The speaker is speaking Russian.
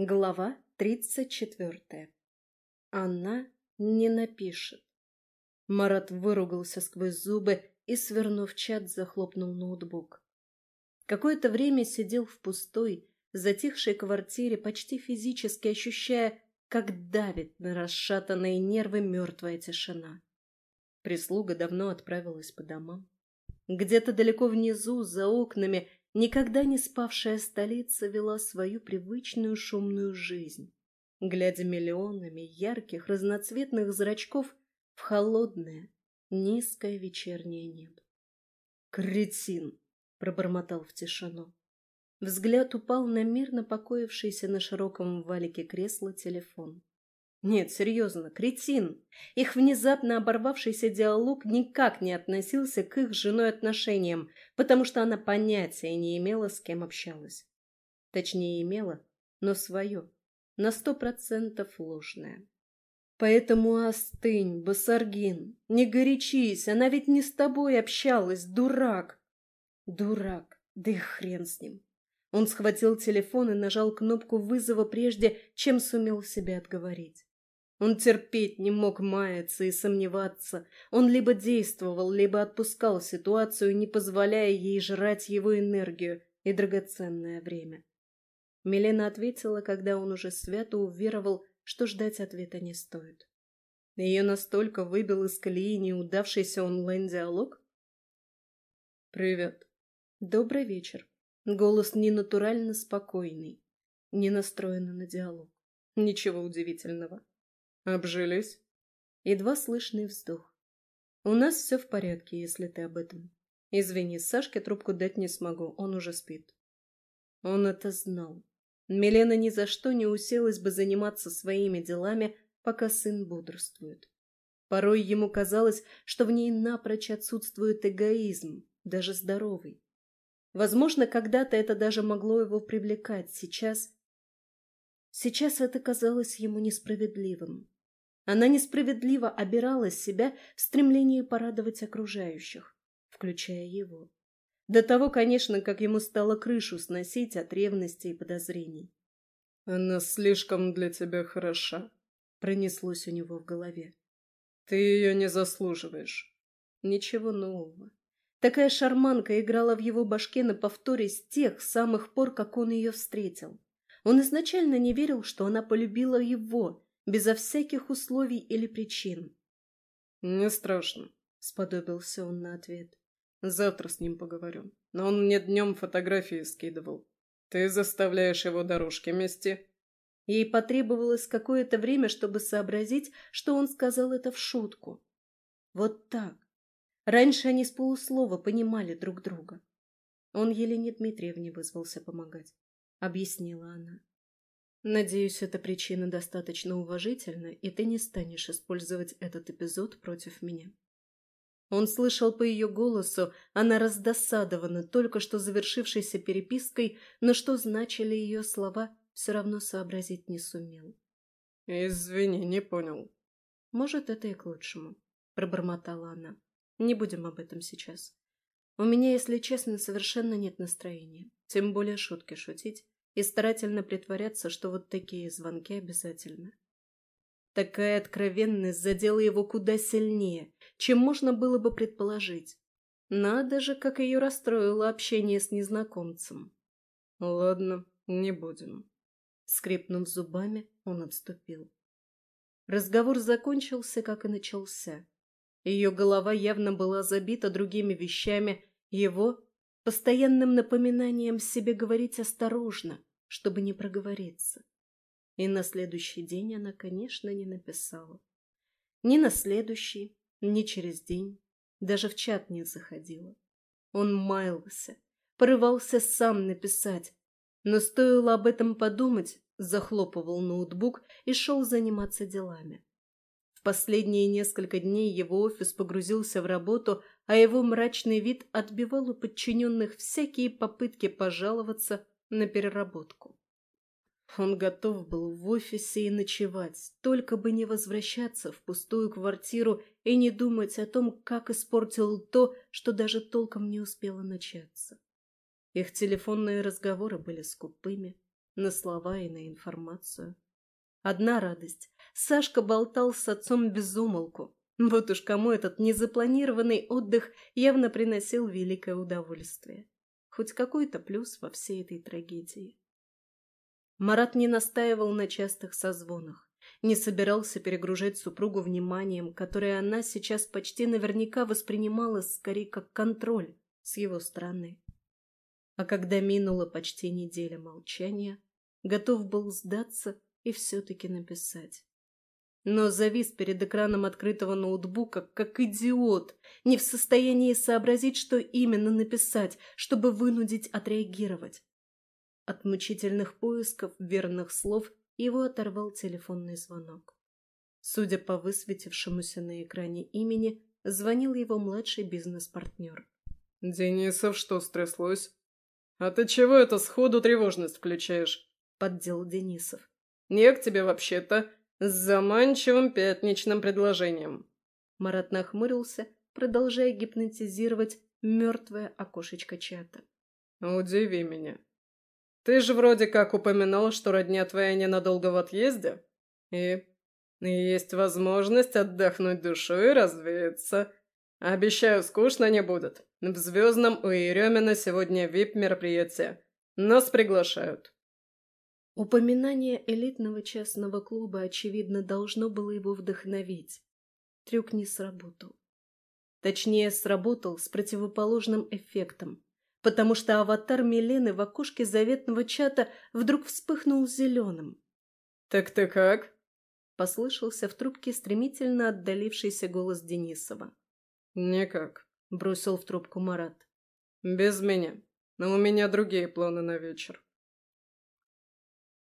Глава тридцать четвертая. Она не напишет. Марат выругался сквозь зубы и, свернув чат, захлопнул ноутбук. Какое-то время сидел в пустой, затихшей квартире, почти физически ощущая, как давит на расшатанные нервы мертвая тишина. Прислуга давно отправилась по домам. Где-то далеко внизу, за окнами, Никогда не спавшая столица вела свою привычную шумную жизнь, глядя миллионами ярких разноцветных зрачков в холодное, низкое вечернее небо. «Кретин!» — пробормотал в тишину. Взгляд упал на мирно покоившийся на широком валике кресла телефон. Нет, серьезно, кретин. Их внезапно оборвавшийся диалог никак не относился к их с женой отношениям, потому что она понятия не имела, с кем общалась. Точнее, имела, но свое, на сто процентов ложное. Поэтому остынь, Басаргин, не горячись, она ведь не с тобой общалась, дурак. Дурак, да и хрен с ним. Он схватил телефон и нажал кнопку вызова прежде, чем сумел себя отговорить. Он терпеть не мог маяться и сомневаться. Он либо действовал, либо отпускал ситуацию, не позволяя ей жрать его энергию и драгоценное время. Милена ответила, когда он уже свято уверовал, что ждать ответа не стоит. Ее настолько выбил из колеи неудавшийся онлайн-диалог? «Привет». «Добрый вечер». Голос ненатурально спокойный, не настроенный на диалог. Ничего удивительного. Обжились? Едва слышный вздох. У нас все в порядке, если ты об этом. Извини, Сашке трубку дать не смогу, он уже спит. Он это знал. Милена ни за что не уселась бы заниматься своими делами, пока сын бодрствует. Порой ему казалось, что в ней напрочь отсутствует эгоизм, даже здоровый. Возможно, когда-то это даже могло его привлекать, сейчас... Сейчас это казалось ему несправедливым. Она несправедливо обирала себя в стремлении порадовать окружающих, включая его. До того, конечно, как ему стало крышу сносить от ревности и подозрений. «Она слишком для тебя хороша», — пронеслось у него в голове. «Ты ее не заслуживаешь». Ничего нового. Такая шарманка играла в его башке на повторе с тех самых пор, как он ее встретил. Он изначально не верил, что она полюбила его, безо всяких условий или причин. «Не страшно», — сподобился он на ответ. «Завтра с ним поговорю. Но он мне днем фотографии скидывал. Ты заставляешь его дорожки мести». Ей потребовалось какое-то время, чтобы сообразить, что он сказал это в шутку. Вот так. Раньше они с полуслова понимали друг друга. Он Елене Дмитриевне вызвался помогать, — объяснила она. Надеюсь, эта причина достаточно уважительна, и ты не станешь использовать этот эпизод против меня. Он слышал по ее голосу, она раздосадована только что завершившейся перепиской, но что значили ее слова, все равно сообразить не сумел. «Извини, не понял». «Может, это и к лучшему», — пробормотала она. «Не будем об этом сейчас. У меня, если честно, совершенно нет настроения, тем более шутки шутить и старательно притворяться, что вот такие звонки обязательно. Такая откровенность задела его куда сильнее, чем можно было бы предположить. Надо же, как ее расстроило общение с незнакомцем. «Ладно, не будем». Скрипнув зубами, он отступил. Разговор закончился, как и начался. Ее голова явно была забита другими вещами, его — постоянным напоминанием себе говорить осторожно, чтобы не проговориться. И на следующий день она, конечно, не написала. Ни на следующий, ни через день, даже в чат не заходила. Он маялся, порывался сам написать, но стоило об этом подумать, захлопывал ноутбук и шел заниматься делами. В последние несколько дней его офис погрузился в работу, а его мрачный вид отбивал у подчиненных всякие попытки пожаловаться на переработку. Он готов был в офисе и ночевать, только бы не возвращаться в пустую квартиру и не думать о том, как испортил то, что даже толком не успело начаться. Их телефонные разговоры были скупыми, на слова и на информацию. Одна радость. Сашка болтал с отцом без умолку. Вот уж кому этот незапланированный отдых явно приносил великое удовольствие. Хоть какой-то плюс во всей этой трагедии. Марат не настаивал на частых созвонах, не собирался перегружать супругу вниманием, которое она сейчас почти наверняка воспринимала скорее как контроль с его стороны. А когда минула почти неделя молчания, готов был сдаться и все-таки написать. Но завис перед экраном открытого ноутбука, как идиот, не в состоянии сообразить, что именно написать, чтобы вынудить отреагировать. От мучительных поисков верных слов его оторвал телефонный звонок. Судя по высветившемуся на экране имени, звонил его младший бизнес-партнер. «Денисов, что стряслось? А ты чего это сходу тревожность включаешь?» — поддел Денисов. «Не к тебе вообще-то, с заманчивым пятничным предложением». Марат нахмурился, продолжая гипнотизировать мертвое окошечко чата. «Удиви меня. Ты же вроде как упоминал, что родня твоя ненадолго в отъезде, и... и есть возможность отдохнуть душой и развеяться. Обещаю, скучно не будет. В Звездном у Еремина сегодня вип-мероприятие. Нас приглашают». Упоминание элитного частного клуба, очевидно, должно было его вдохновить. Трюк не сработал. Точнее, сработал с противоположным эффектом, потому что аватар Милены в окошке заветного чата вдруг вспыхнул зеленым. «Так ты как?» — послышался в трубке стремительно отдалившийся голос Денисова. «Никак», — бросил в трубку Марат. «Без меня. Но у меня другие планы на вечер».